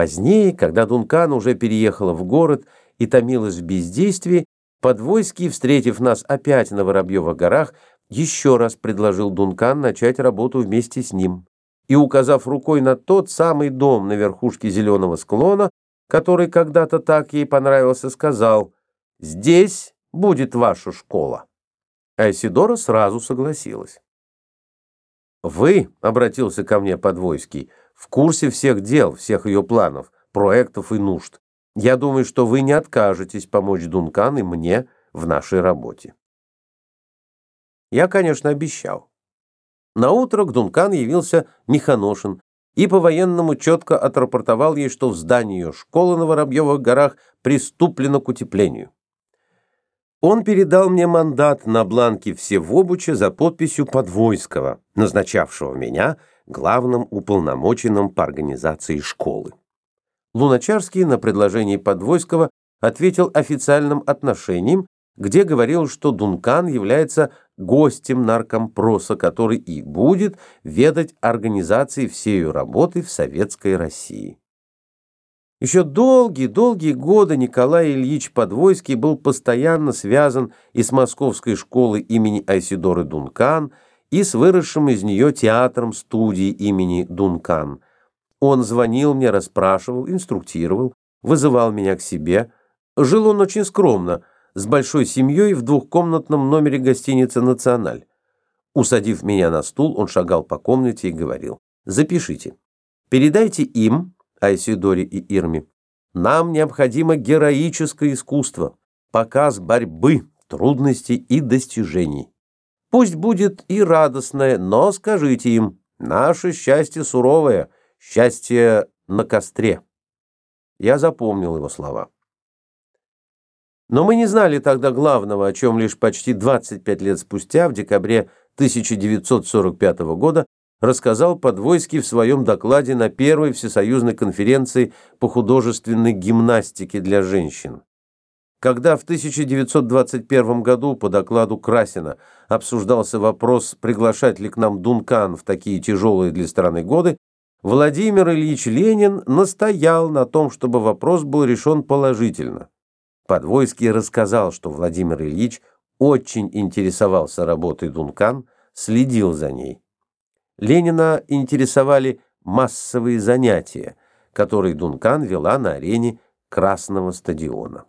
Позднее, когда Дункан уже переехала в город и томилась в бездействии, Подвойский, встретив нас опять на Воробьевых горах, еще раз предложил Дункан начать работу вместе с ним. И, указав рукой на тот самый дом на верхушке зеленого склона, который когда-то так ей понравился, сказал «Здесь будет ваша школа». Айсидора сразу согласилась. «Вы», — обратился ко мне Подвойский, — «в курсе всех дел, всех ее планов, проектов и нужд. Я думаю, что вы не откажетесь помочь Дункан и мне в нашей работе». Я, конечно, обещал. На утро к Дункан явился Миханошин и по-военному четко отрапортовал ей, что в здании ее школы на Воробьевых горах приступлено к утеплению. Он передал мне мандат на бланке Всевобуча за подписью Подвойского, назначавшего меня главным уполномоченным по организации школы. Луначарский на предложение Подвойского ответил официальным отношением, где говорил, что Дункан является гостем наркомпроса, который и будет ведать организацией всей работы в Советской России. Еще долгие-долгие годы Николай Ильич Подвойский был постоянно связан и с Московской школой имени Айсидоры Дункан, и с выросшим из нее театром студии имени Дункан. Он звонил мне, расспрашивал, инструктировал, вызывал меня к себе. Жил он очень скромно, с большой семьей в двухкомнатном номере гостиницы «Националь». Усадив меня на стул, он шагал по комнате и говорил, «Запишите. Передайте им, Айсидоре и Ирме. Нам необходимо героическое искусство, показ борьбы, трудностей и достижений. Пусть будет и радостное, но скажите им, наше счастье суровое, счастье на костре. Я запомнил его слова. Но мы не знали тогда главного, о чем лишь почти 25 лет спустя, в декабре 1945 года, рассказал Подвойский в своем докладе на первой всесоюзной конференции по художественной гимнастике для женщин. Когда в 1921 году по докладу Красина обсуждался вопрос, приглашать ли к нам Дункан в такие тяжелые для страны годы, Владимир Ильич Ленин настоял на том, чтобы вопрос был решен положительно. Подвойский рассказал, что Владимир Ильич очень интересовался работой Дункан, следил за ней. Ленина интересовали массовые занятия, которые Дункан вела на арене Красного стадиона.